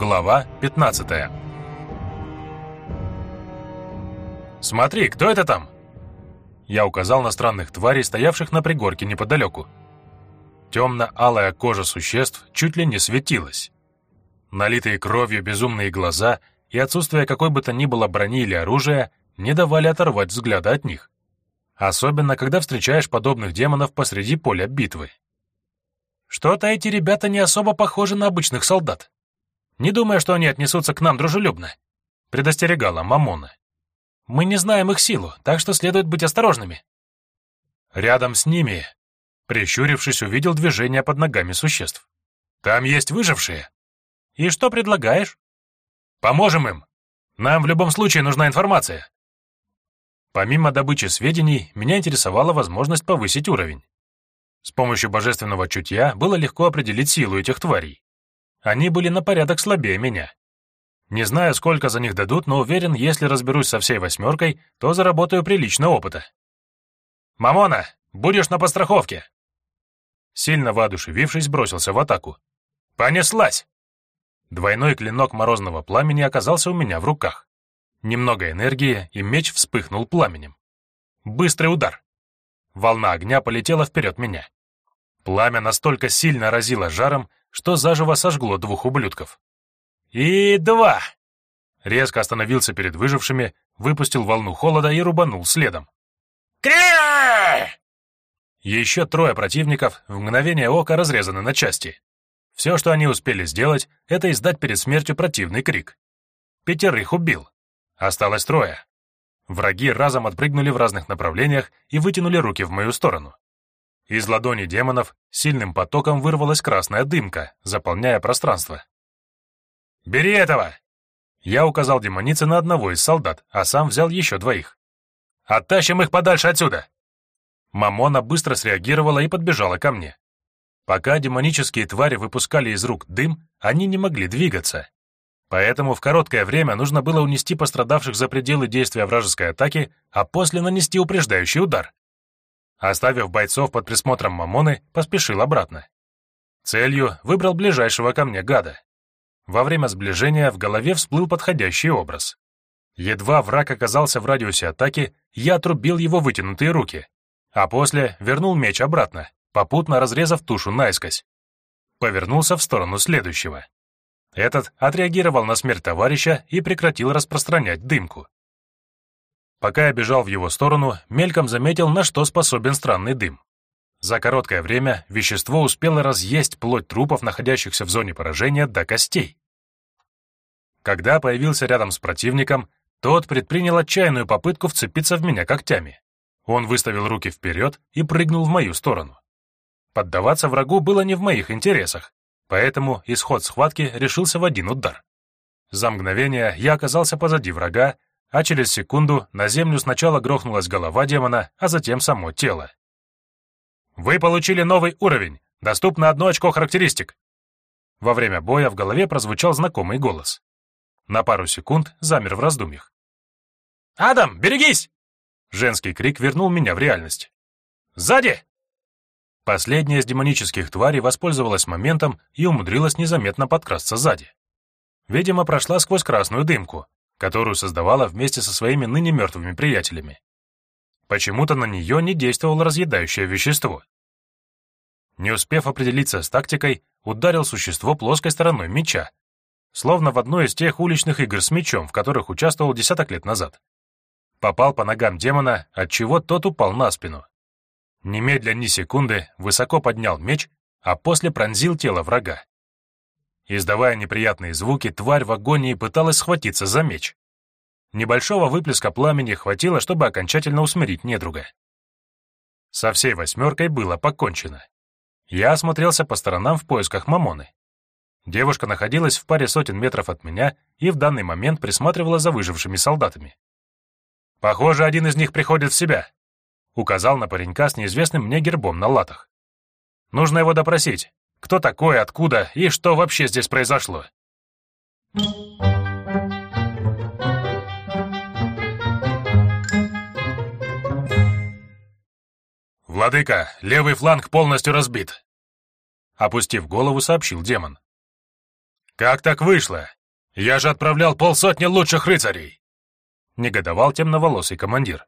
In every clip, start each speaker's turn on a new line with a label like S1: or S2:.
S1: Глава 15 «Смотри, кто это там?» Я указал на странных тварей, стоявших на пригорке неподалеку. Темно-алая кожа существ чуть ли не светилась. Налитые кровью безумные глаза и отсутствие какой бы то ни было брони или оружия не давали оторвать взгляда от них. Особенно, когда встречаешь подобных демонов посреди поля битвы. Что-то эти ребята не особо похожи на обычных солдат. Не думаю, что они отнесутся к нам дружелюбно, предостерегала Мамона. Мы не знаем их силу, так что следует быть осторожными. Рядом с ними, прищурившись, увидел движение под ногами существ. Там есть выжившие. И что предлагаешь? Поможем им. Нам в любом случае нужна информация. Помимо добычи сведений, меня интересовала возможность повысить уровень. С помощью божественного чутья было легко определить силу этих тварей. Они были на порядок слабее меня. Не знаю, сколько за них дадут, но уверен, если разберусь со всей восьмеркой, то заработаю прилично опыта. «Мамона, будешь на подстраховке!» Сильно воодушевившись, бросился в атаку. «Понеслась!» Двойной клинок морозного пламени оказался у меня в руках. Немного энергии, и меч вспыхнул пламенем. Быстрый удар. Волна огня полетела вперед меня. Пламя настолько сильно разило жаром, что заживо сожгло двух ублюдков. «И два!» Резко остановился перед выжившими, выпустил волну холода и рубанул следом. «Кря!» Еще трое противников в мгновение ока разрезаны на части. Все, что они успели сделать, это издать перед смертью противный крик. Пятерых убил. Осталось трое. Враги разом отпрыгнули в разных направлениях и вытянули руки в мою сторону. Из ладони демонов сильным потоком вырвалась красная дымка, заполняя пространство. «Бери этого!» Я указал демонице на одного из солдат, а сам взял еще двоих. «Оттащим их подальше отсюда!» Мамона быстро среагировала и подбежала ко мне. Пока демонические твари выпускали из рук дым, они не могли двигаться. Поэтому в короткое время нужно было унести пострадавших за пределы действия вражеской атаки, а после нанести упреждающий удар. Оставив бойцов под присмотром Мамоны, поспешил обратно. Целью выбрал ближайшего ко мне гада. Во время сближения в голове всплыл подходящий образ. Едва враг оказался в радиусе атаки, я отрубил его вытянутые руки, а после вернул меч обратно, попутно разрезав тушу наискось. Повернулся в сторону следующего. Этот отреагировал на смерть товарища и прекратил распространять дымку. Пока я бежал в его сторону, мельком заметил, на что способен странный дым. За короткое время вещество успело разъесть плоть трупов, находящихся в зоне поражения, до костей. Когда появился рядом с противником, тот предпринял отчаянную попытку вцепиться в меня когтями. Он выставил руки вперед и прыгнул в мою сторону. Поддаваться врагу было не в моих интересах, Поэтому исход схватки решился в один удар. За мгновение я оказался позади врага, а через секунду на землю сначала грохнулась голова демона, а затем само тело. «Вы получили новый уровень. Доступно одно очко характеристик». Во время боя в голове прозвучал знакомый голос. На пару секунд замер в раздумьях. «Адам, берегись!» Женский крик вернул меня в реальность. «Сзади!» Последняя из демонических тварей воспользовалась моментом и умудрилась незаметно подкрасться сзади. Видимо, прошла сквозь красную дымку, которую создавала вместе со своими ныне мертвыми приятелями. Почему-то на нее не действовало разъедающее вещество. Не успев определиться с тактикой, ударил существо плоской стороной меча, словно в одной из тех уличных игр с мечом, в которых участвовал десяток лет назад. Попал по ногам демона, отчего тот упал на спину. Немедля ни секунды высоко поднял меч, а после пронзил тело врага. Издавая неприятные звуки, тварь в агонии пыталась схватиться за меч. Небольшого выплеска пламени хватило, чтобы окончательно усмирить недруга. Со всей восьмеркой было покончено. Я осмотрелся по сторонам в поисках Мамоны. Девушка находилась в паре сотен метров от меня и в данный момент присматривала за выжившими солдатами. «Похоже, один из них приходит в себя», Указал на паренька с неизвестным мне гербом на латах. Нужно его допросить. Кто такой, откуда и что вообще здесь произошло? «Владыка, левый фланг полностью разбит», — опустив голову, сообщил демон. «Как так вышло? Я же отправлял полсотни лучших рыцарей!» Негодовал темноволосый командир.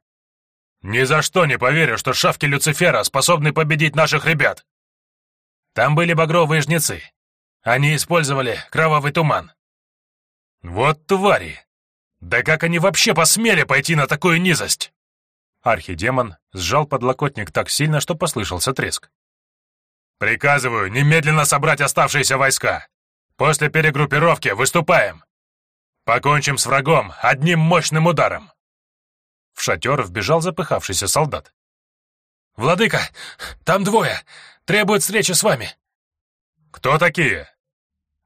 S1: «Ни за что не поверю, что шавки Люцифера способны победить наших ребят!» Там были багровые жнецы. Они использовали кровавый туман. Вот твари! Да как они вообще посмели пойти на такую низость? Архидемон сжал подлокотник так сильно, что послышался треск. «Приказываю немедленно собрать оставшиеся войска. После перегруппировки выступаем. Покончим с врагом одним мощным ударом». В шатер вбежал запыхавшийся солдат. «Владыка, там двое. Требуют встречи с вами». «Кто такие?»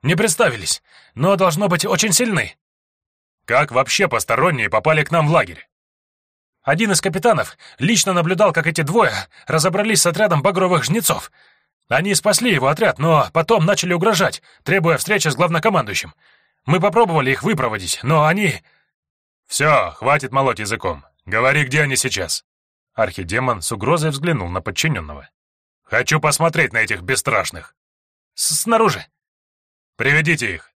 S1: «Не представились, но должно быть очень сильны». «Как вообще посторонние попали к нам в лагерь?» Один из капитанов лично наблюдал, как эти двое разобрались с отрядом багровых жнецов. Они спасли его отряд, но потом начали угрожать, требуя встречи с главнокомандующим. Мы попробовали их выпроводить, но они... «Все, хватит молоть языком. Говори, где они сейчас». Архидемон с угрозой взглянул на подчиненного. «Хочу посмотреть на этих бесстрашных». С «Снаружи». «Приведите их».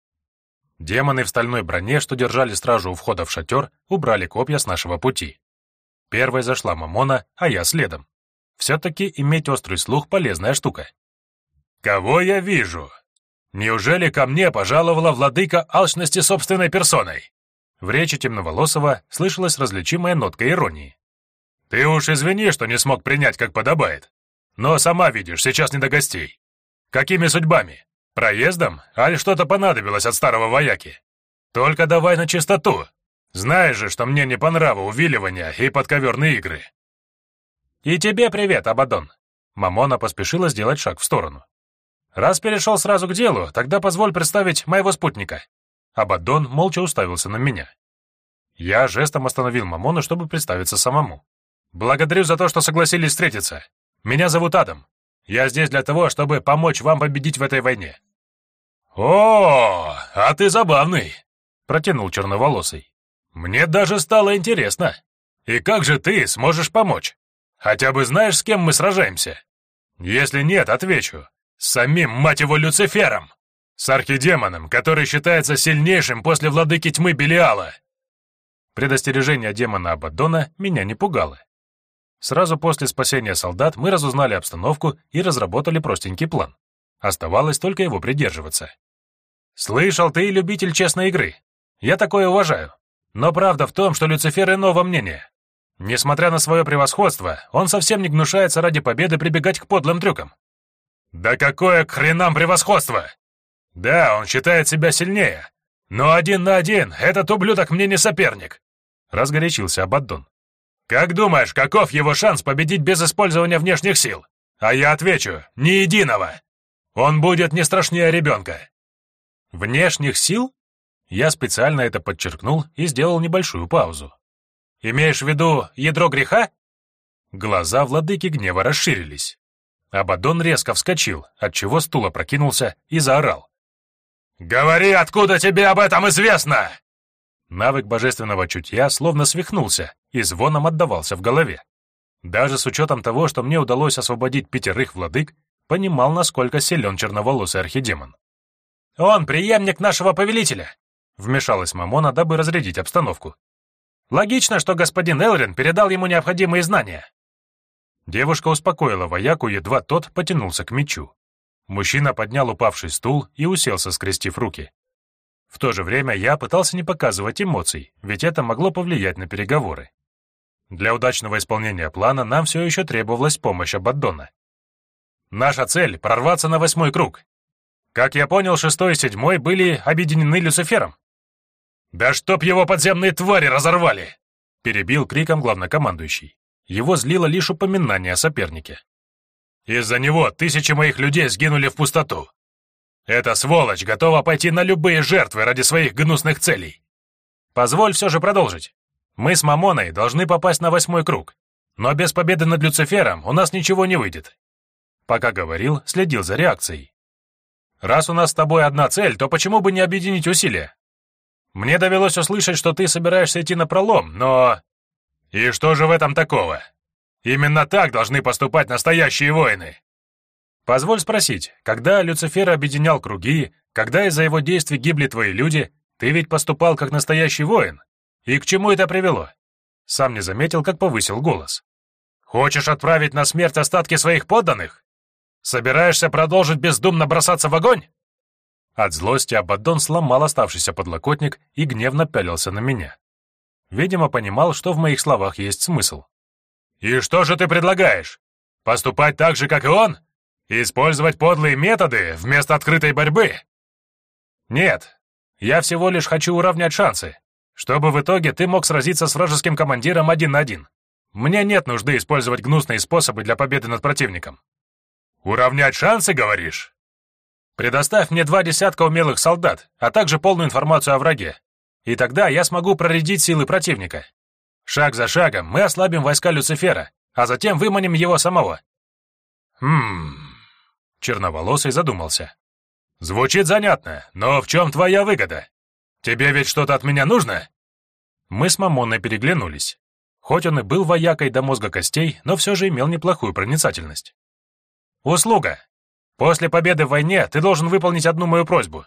S1: Демоны в стальной броне, что держали стражу у входа в шатер, убрали копья с нашего пути. Первой зашла Мамона, а я следом. Все-таки иметь острый слух — полезная штука. «Кого я вижу? Неужели ко мне пожаловала владыка алчности собственной персоной?» В речи темноволосого слышалась различимая нотка иронии. «Ты уж извини, что не смог принять, как подобает. Но сама видишь, сейчас не до гостей. Какими судьбами? Проездом? Аль что-то понадобилось от старого вояки? Только давай на чистоту, знаешь же, что мне не по нраву увиливания и подковерные игры». «И тебе привет, Абадон!» Мамона поспешила сделать шаг в сторону. «Раз перешел сразу к делу, тогда позволь представить моего спутника». Абадон молча уставился на меня. Я жестом остановил Мамону, чтобы представиться самому. «Благодарю за то, что согласились встретиться. Меня зовут Адам. Я здесь для того, чтобы помочь вам победить в этой войне». «О, а ты забавный!» — протянул черноволосый. Мне даже стало интересно. И как же ты сможешь помочь? Хотя бы знаешь, с кем мы сражаемся? Если нет, отвечу. С самим, мать его, Люцифером. С архидемоном, который считается сильнейшим после владыки тьмы Белиала. Предостережение демона Абаддона меня не пугало. Сразу после спасения солдат мы разузнали обстановку и разработали простенький план. Оставалось только его придерживаться. «Слышал, ты любитель честной игры. Я такое уважаю. Но правда в том, что Люцифер иного мнения. Несмотря на свое превосходство, он совсем не гнушается ради победы прибегать к подлым трюкам. Да какое к хренам превосходство! Да, он считает себя сильнее, но один на один этот ублюдок мне не соперник, разгорячился Абаддон. Как думаешь, каков его шанс победить без использования внешних сил? А я отвечу, ни единого. Он будет не страшнее ребенка. Внешних сил? Я специально это подчеркнул и сделал небольшую паузу. «Имеешь в виду ядро греха?» Глаза владыки гнева расширились. Абадон резко вскочил, отчего стул опрокинулся и заорал. «Говори, откуда тебе об этом известно!» Навык божественного чутья словно свихнулся и звоном отдавался в голове. Даже с учетом того, что мне удалось освободить пятерых владык, понимал, насколько силен черноволосый архидемон. «Он преемник нашего повелителя. Вмешалась Мамона, дабы разрядить обстановку. «Логично, что господин Элрин передал ему необходимые знания». Девушка успокоила вояку, едва тот потянулся к мечу. Мужчина поднял упавший стул и уселся, скрестив руки. В то же время я пытался не показывать эмоций, ведь это могло повлиять на переговоры. Для удачного исполнения плана нам все еще требовалась помощь Абаддона. Наша цель — прорваться на восьмой круг. Как я понял, шестой и седьмой были объединены Люцифером. «Да чтоб его подземные твари разорвали!» — перебил криком главнокомандующий. Его злило лишь упоминание о сопернике. «Из-за него тысячи моих людей сгинули в пустоту. Эта сволочь готова пойти на любые жертвы ради своих гнусных целей. Позволь все же продолжить. Мы с Мамоной должны попасть на восьмой круг, но без победы над Люцифером у нас ничего не выйдет». Пока говорил, следил за реакцией. «Раз у нас с тобой одна цель, то почему бы не объединить усилия? Мне довелось услышать, что ты собираешься идти на пролом, но... И что же в этом такого? Именно так должны поступать настоящие воины. Позволь спросить, когда Люцифер объединял круги, Когда из-за его действий гибли твои люди, ты ведь поступал как настоящий воин. И к чему это привело? Сам не заметил, как повысил голос. Хочешь отправить на смерть остатки своих подданных? Собираешься продолжить бездумно бросаться в огонь? От злости Абаддон сломал оставшийся подлокотник и гневно пялился на меня. Видимо, понимал, что в моих словах есть смысл. «И что же ты предлагаешь? Поступать так же, как и он? Использовать подлые методы вместо открытой борьбы?» «Нет, я всего лишь хочу уравнять шансы, чтобы в итоге ты мог сразиться с вражеским командиром один на один. Мне нет нужды использовать гнусные способы для победы над противником». «Уравнять шансы, говоришь?» «Предоставь мне два десятка умелых солдат, а также полную информацию о враге. И тогда я смогу проредить силы противника. Шаг за шагом мы ослабим войска Люцифера, а затем выманим его самого». «Хм...» Черноволосый задумался. «Звучит занятно, но в чем твоя выгода? Тебе ведь что-то от меня нужно?» Мы с Мамоной переглянулись. Хоть он и был воякой до мозга костей, но все же имел неплохую проницательность. «Услуга. После победы в войне ты должен выполнить одну мою просьбу.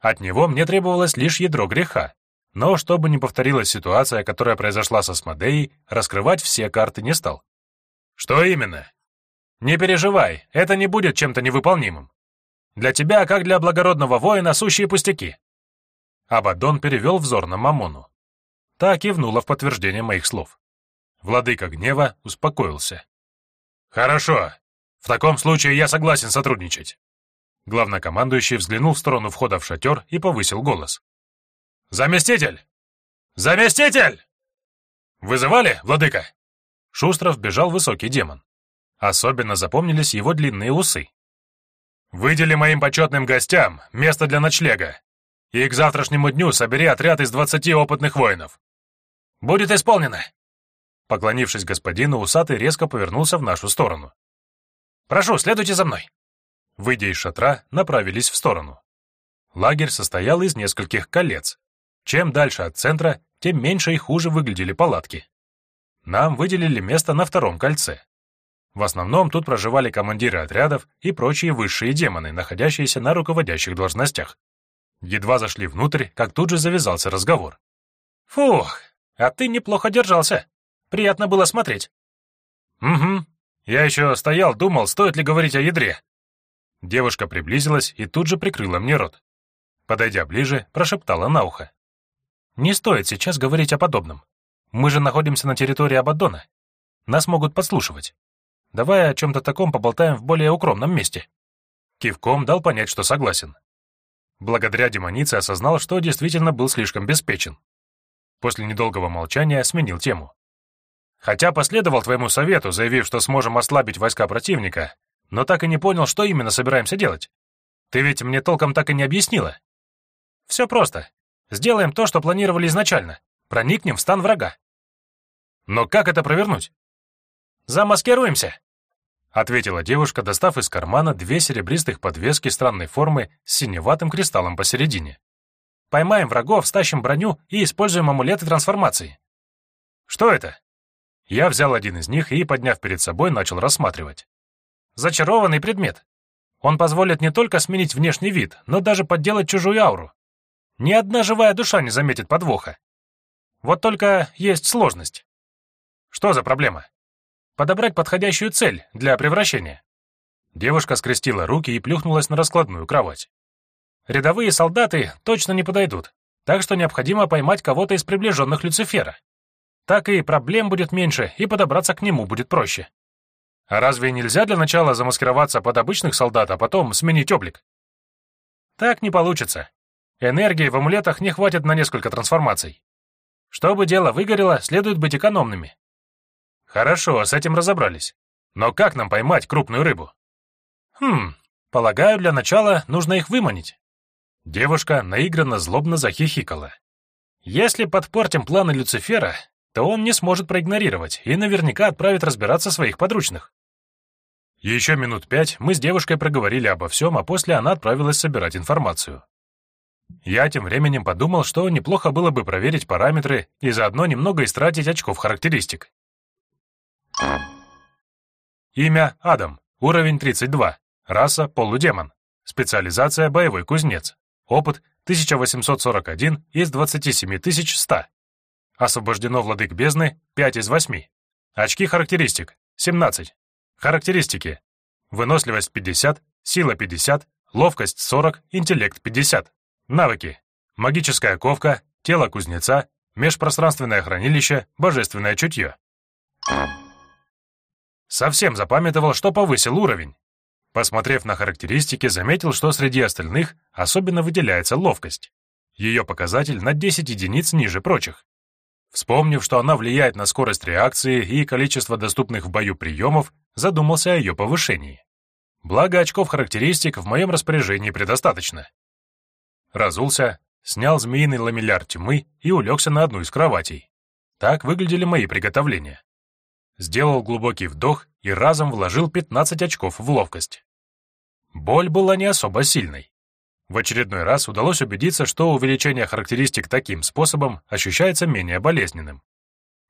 S1: От него мне требовалось лишь ядро греха. Но чтобы не повторилась ситуация, которая произошла со Смодеей, раскрывать все карты не стал. Что именно? Не переживай, это не будет чем-то невыполнимым. Для тебя, как для благородного воина, сущие пустяки. Абадон перевел взор на Мамону. Та кивнула в подтверждение моих слов. Владыка гнева успокоился. «Хорошо. В таком случае я согласен сотрудничать. Главнокомандующий взглянул в сторону входа в шатер и повысил голос. «Заместитель! Заместитель!» «Вызывали, владыка?» Шустров бежал высокий демон. Особенно запомнились его длинные усы. «Выдели моим почетным гостям место для ночлега, и к завтрашнему дню собери отряд из двадцати опытных воинов. Будет исполнено!» Поклонившись господину, усатый резко повернулся в нашу сторону. «Прошу, следуйте за мной!» выйдя из шатра, направились в сторону. Лагерь состоял из нескольких колец. Чем дальше от центра, тем меньше и хуже выглядели палатки. Нам выделили место на втором кольце. В основном тут проживали командиры отрядов и прочие высшие демоны, находящиеся на руководящих должностях. Едва зашли внутрь, как тут же завязался разговор. «Фух, а ты неплохо держался. Приятно было смотреть». «Угу. Я еще стоял, думал, стоит ли говорить о ядре. Девушка приблизилась и тут же прикрыла мне рот. Подойдя ближе, прошептала на ухо. «Не стоит сейчас говорить о подобном. Мы же находимся на территории Абаддона. Нас могут подслушивать. Давай о чем-то таком поболтаем в более укромном месте». Кивком дал понять, что согласен. Благодаря демонице осознал, что действительно был слишком беспечен. После недолгого молчания сменил тему. Хотя последовал твоему совету, заявив, что сможем ослабить войска противника, но так и не понял, что именно собираемся делать. Ты ведь мне толком так и не объяснила. Все просто. Сделаем то, что планировали изначально. Проникнем в стан врага. Но как это провернуть? Замаскируемся, ответила девушка, достав из кармана две серебристых подвески странной формы с синеватым кристаллом посередине. Поймаем врагов, стащим броню и используем амулеты трансформации. Что это? Я взял один из них и, подняв перед собой, начал рассматривать. Зачарованный предмет. Он позволит не только сменить внешний вид, но даже подделать чужую ауру. Ни одна живая душа не заметит подвоха. Вот только есть сложность. Что за проблема? Подобрать подходящую цель для превращения. Девушка скрестила руки и плюхнулась на раскладную кровать. Рядовые солдаты точно не подойдут, так что необходимо поймать кого-то из приближенных Люцифера. Так и проблем будет меньше, и подобраться к нему будет проще. А разве нельзя для начала замаскироваться под обычных солдат, а потом сменить облик? Так не получится. Энергии в амулетах не хватит на несколько трансформаций. Чтобы дело выгорело, следует быть экономными. Хорошо, с этим разобрались. Но как нам поймать крупную рыбу? Хм, полагаю, для начала нужно их выманить. Девушка наигранно злобно захихикала. Если подпортим планы Люцифера, то он не сможет проигнорировать и наверняка отправит разбираться своих подручных. Еще минут пять мы с девушкой проговорили обо всем, а после она отправилась собирать информацию. Я тем временем подумал, что неплохо было бы проверить параметры и заодно немного истратить очков характеристик. Имя Адам, уровень 32, раса полудемон, Специализация «Боевой кузнец». Опыт 1841 из 27100. Освобождено владык бездны 5 из 8. Очки характеристик 17. Характеристики. Выносливость 50, сила 50, ловкость 40, интеллект 50. Навыки. Магическая ковка, тело кузнеца, межпространственное хранилище, божественное чутье. Совсем запамятовал, что повысил уровень. Посмотрев на характеристики, заметил, что среди остальных особенно выделяется ловкость. Ее показатель на 10 единиц ниже прочих. Вспомнив, что она влияет на скорость реакции и количество доступных в бою приемов, задумался о ее повышении. Благо очков характеристик в моем распоряжении предостаточно. Разулся, снял змеиный ламелляр тьмы и улегся на одну из кроватей. Так выглядели мои приготовления. Сделал глубокий вдох и разом вложил 15 очков в ловкость. Боль была не особо сильной. В очередной раз удалось убедиться, что увеличение характеристик таким способом ощущается менее болезненным.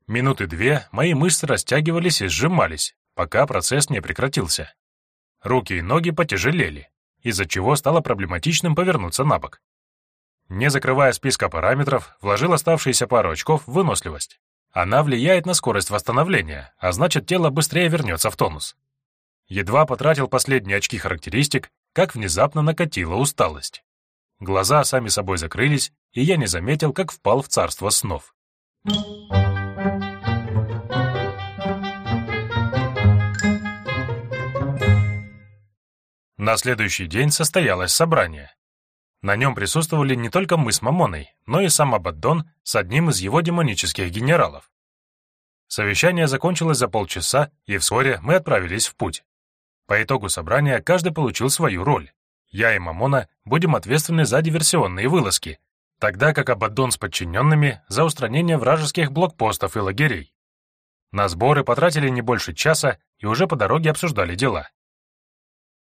S1: Минуты две мои мышцы растягивались и сжимались, пока процесс не прекратился. Руки и ноги потяжелели, из-за чего стало проблематичным повернуться на бок. Не закрывая списка параметров, вложил оставшиеся пару очков в выносливость. Она влияет на скорость восстановления, а значит, тело быстрее вернется в тонус. Едва потратил последние очки характеристик, как внезапно накатила усталость. Глаза сами собой закрылись, и я не заметил, как впал в царство снов. На следующий день состоялось собрание. На нем присутствовали не только мы с Мамоной, но и сам Абаддон с одним из его демонических генералов. Совещание закончилось за полчаса, и вскоре мы отправились в путь. По итогу собрания каждый получил свою роль. Я и Мамона будем ответственны за диверсионные вылазки, тогда как Абаддон с подчиненными за устранение вражеских блокпостов и лагерей. На сборы потратили не больше часа и уже по дороге обсуждали дела.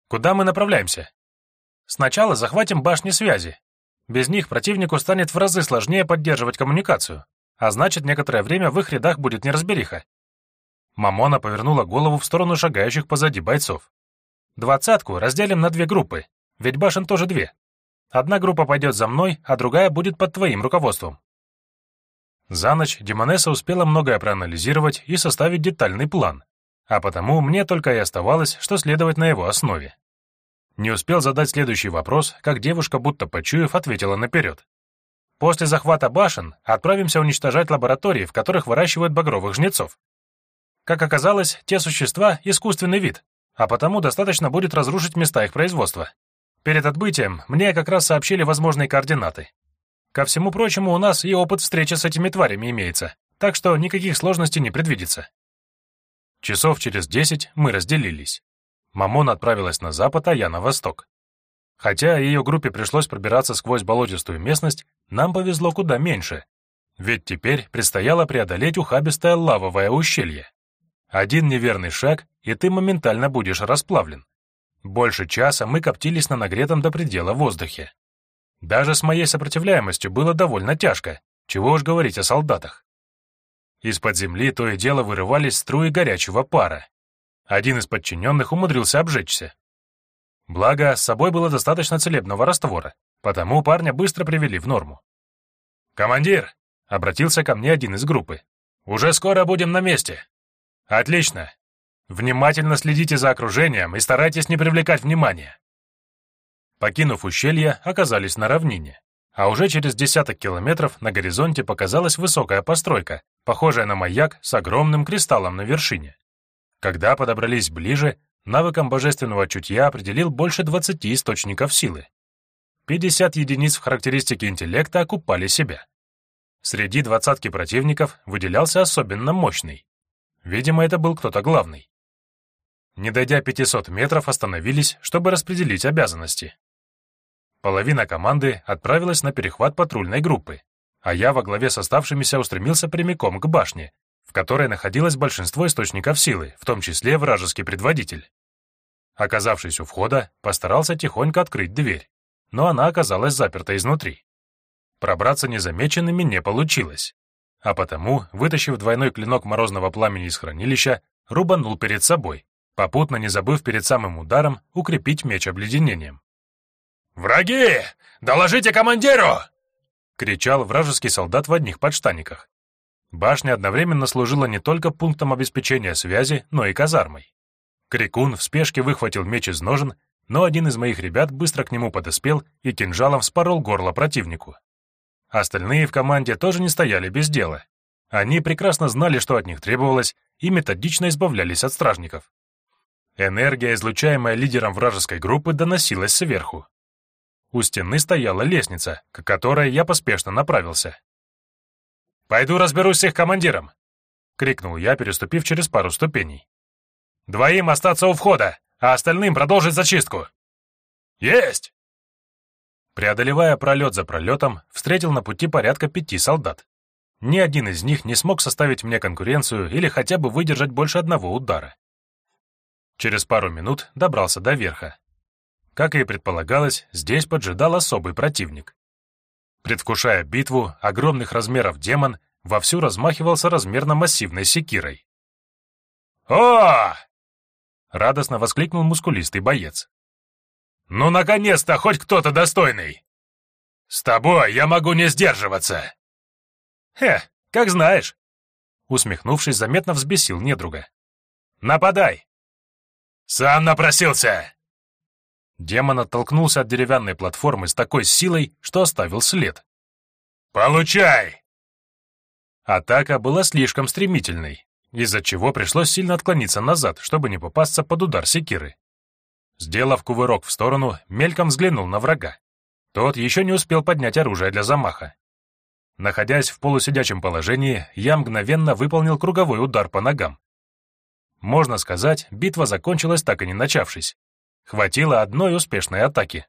S1: «Куда мы направляемся?» Сначала захватим башни связи. Без них противнику станет в разы сложнее поддерживать коммуникацию, а значит, некоторое время в их рядах будет неразбериха. Мамона повернула голову в сторону шагающих позади бойцов. «Двадцатку разделим на две группы, ведь башен тоже две. Одна группа пойдет за мной, а другая будет под твоим руководством». За ночь Демонесса успела многое проанализировать и составить детальный план, а потому мне только и оставалось, что следовать на его основе. Не успел задать следующий вопрос, как девушка, будто почуяв, ответила наперед. «После захвата башен отправимся уничтожать лаборатории, в которых выращивают багровых жнецов. Как оказалось, те существа — искусственный вид, а потому достаточно будет разрушить места их производства. Перед отбытием мне как раз сообщили возможные координаты. Ко всему прочему, у нас и опыт встречи с этими тварями имеется, так что никаких сложностей не предвидится. Часов через десять мы разделились. Мамон отправилась на запад, а я на восток. Хотя ее группе пришлось пробираться сквозь болотистую местность, нам повезло куда меньше. Ведь теперь предстояло преодолеть ухабистое лавовое ущелье. Один неверный шаг, и ты моментально будешь расплавлен. Больше часа мы коптились на нагретом до предела воздухе. Даже с моей сопротивляемостью было довольно тяжко, чего уж говорить о солдатах. Из-под земли то и дело вырывались струи горячего пара. Один из подчиненных умудрился обжечься. Благо, с собой было достаточно целебного раствора, потому парня быстро привели в норму. «Командир!» — обратился ко мне один из группы. «Уже скоро будем на месте». «Отлично. Внимательно следите за окружением и старайтесь не привлекать внимания». Покинув ущелье, оказались на равнине, а уже через десяток километров на горизонте показалась высокая постройка, похожая на маяк с огромным кристаллом на вершине. Когда подобрались ближе, навыком божественного чутья определил больше 20 источников силы. 50 единиц в характеристике интеллекта окупали себя. Среди двадцатки противников выделялся особенно мощный. Видимо, это был кто-то главный. Не дойдя 500 метров, остановились, чтобы распределить обязанности. Половина команды отправилась на перехват патрульной группы, а я во главе с оставшимися устремился прямиком к башне, в которой находилось большинство источников силы, в том числе вражеский предводитель. Оказавшись у входа, постарался тихонько открыть дверь, но она оказалась заперта изнутри. Пробраться незамеченными не получилось, а потому, вытащив двойной клинок морозного пламени из хранилища, рубанул перед собой, попутно не забыв перед самым ударом укрепить меч обледенением. «Враги! Доложите командиру!» — кричал вражеский солдат в одних подштаниках. Башня одновременно служила не только пунктом обеспечения связи, но и казармой. Крикун в спешке выхватил меч из ножен, но один из моих ребят быстро к нему подоспел и кинжалом вспорол горло противнику. Остальные в команде тоже не стояли без дела. Они прекрасно знали, что от них требовалось, и методично избавлялись от стражников. Энергия, излучаемая лидером вражеской группы, доносилась сверху. У стены стояла лестница, к которой я поспешно направился. «Пойду разберусь с их командиром!» — крикнул я, переступив через пару ступеней. «Двоим остаться у входа, а остальным продолжить зачистку!» «Есть!» Преодолевая пролет за пролетом, встретил на пути порядка пяти солдат. Ни один из них не смог составить мне конкуренцию или хотя бы выдержать больше одного удара. Через пару минут добрался до верха. Как и предполагалось, здесь поджидал особый противник. Предвкушая битву, огромных размеров демон вовсю размахивался размерно-массивной секирой. «О!» — радостно воскликнул мускулистый боец. «Ну, наконец-то, хоть кто-то достойный! С тобой я могу не сдерживаться!» «Хе, как знаешь!» Усмехнувшись, заметно взбесил недруга. «Нападай!» «Сам напросился!» Демон оттолкнулся от деревянной платформы с такой силой, что оставил след. «Получай!» Атака была слишком стремительной, из-за чего пришлось сильно отклониться назад, чтобы не попасться под удар секиры. Сделав кувырок в сторону, мельком взглянул на врага. Тот еще не успел поднять оружие для замаха. Находясь в полусидячем положении, я мгновенно выполнил круговой удар по ногам. Можно сказать, битва закончилась так и не начавшись. Хватило одной успешной атаки.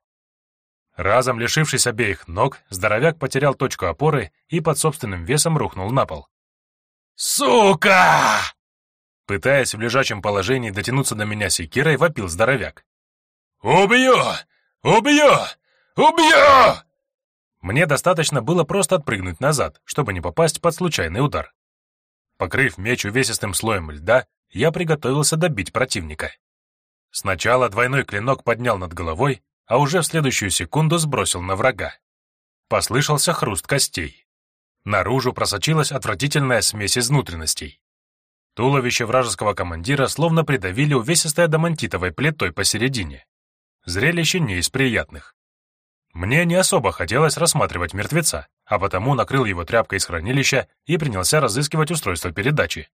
S1: Разом лишившись обеих ног, здоровяк потерял точку опоры и под собственным весом рухнул на пол. «Сука!» Пытаясь в лежачем положении дотянуться до меня секирой, вопил здоровяк. «Убью! Убью! Убью!» Мне достаточно было просто отпрыгнуть назад, чтобы не попасть под случайный удар. Покрыв меч увесистым слоем льда, я приготовился добить противника. Сначала двойной клинок поднял над головой, а уже в следующую секунду сбросил на врага. Послышался хруст костей. Наружу просочилась отвратительная смесь из внутренностей. Туловище вражеского командира словно придавили увесистой адамантитовой плитой посередине. Зрелище не из приятных. Мне не особо хотелось рассматривать мертвеца, а потому накрыл его тряпкой из хранилища и принялся разыскивать устройство передачи.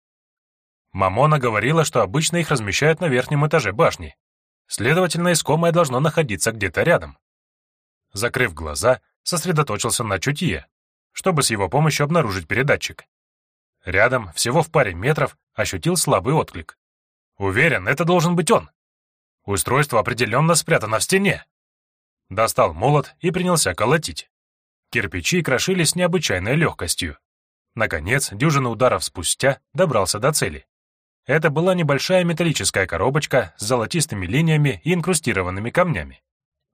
S1: Мамона говорила, что обычно их размещают на верхнем этаже башни. Следовательно, искомое должно находиться где-то рядом. Закрыв глаза, сосредоточился на чутье, чтобы с его помощью обнаружить передатчик. Рядом, всего в паре метров, ощутил слабый отклик. Уверен, это должен быть он. Устройство определенно спрятано в стене. Достал молот и принялся колотить. Кирпичи крошились с необычайной легкостью. Наконец, дюжина ударов спустя добрался до цели. Это была небольшая металлическая коробочка с золотистыми линиями и инкрустированными камнями.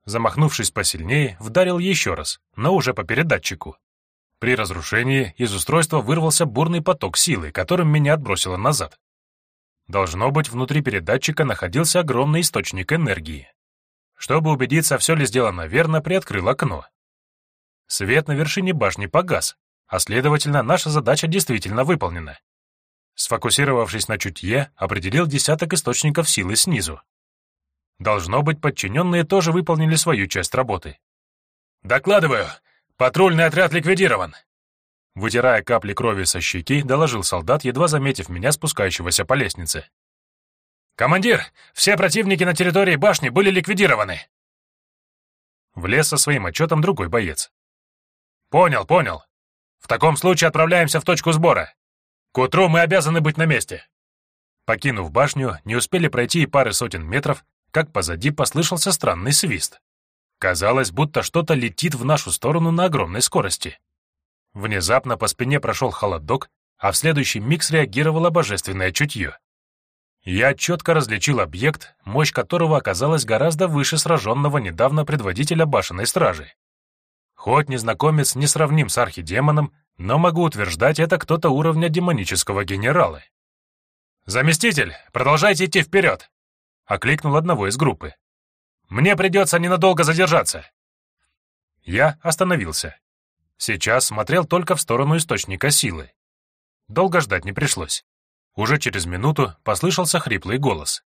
S1: Замахнувшись посильнее, вдарил еще раз, но уже по передатчику. При разрушении из устройства вырвался бурный поток силы, которым меня отбросило назад. Должно быть, внутри передатчика находился огромный источник энергии. Чтобы убедиться, все ли сделано верно, приоткрыл окно. Свет на вершине башни погас, а следовательно, наша задача действительно выполнена. Сфокусировавшись на чутье, определил десяток источников силы снизу. Должно быть, подчиненные тоже выполнили свою часть работы. «Докладываю! Патрульный отряд ликвидирован!» Вытирая капли крови со щеки, доложил солдат, едва заметив меня, спускающегося по лестнице. «Командир, все противники на территории башни были ликвидированы!» Влез со своим отчетом другой боец. «Понял, понял. В таком случае отправляемся в точку сбора. К утру мы обязаны быть на месте!» Покинув башню, не успели пройти и пары сотен метров, как позади послышался странный свист. Казалось, будто что-то летит в нашу сторону на огромной скорости. Внезапно по спине прошел холодок, а в следующий миг среагировало божественное чутье. Я четко различил объект, мощь которого оказалась гораздо выше сраженного недавно предводителя башенной стражи. Хоть незнакомец не сравним с архидемоном, но могу утверждать, это кто-то уровня демонического генерала. «Заместитель, продолжайте идти вперед!» — окликнул одного из группы. «Мне придется ненадолго задержаться. Я остановился. Сейчас смотрел только в сторону источника силы. Долго ждать не пришлось. Уже через минуту послышался хриплый голос.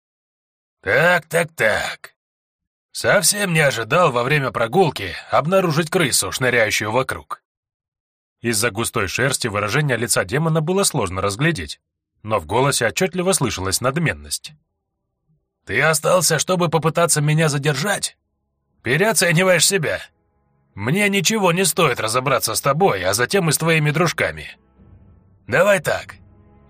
S2: «Так, так, так. Совсем не ожидал во время прогулки обнаружить крысу, шныряющую вокруг».
S1: Из-за густой шерсти выражение лица демона было сложно разглядеть, но в голосе отчетливо слышалась надменность.
S2: «Ты остался, чтобы попытаться меня задержать? Переоцениваешь себя. Мне ничего не стоит разобраться с тобой, а затем и с твоими дружками. Давай так.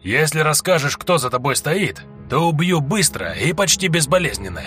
S2: Если расскажешь, кто за тобой стоит, то убью быстро и почти безболезненно.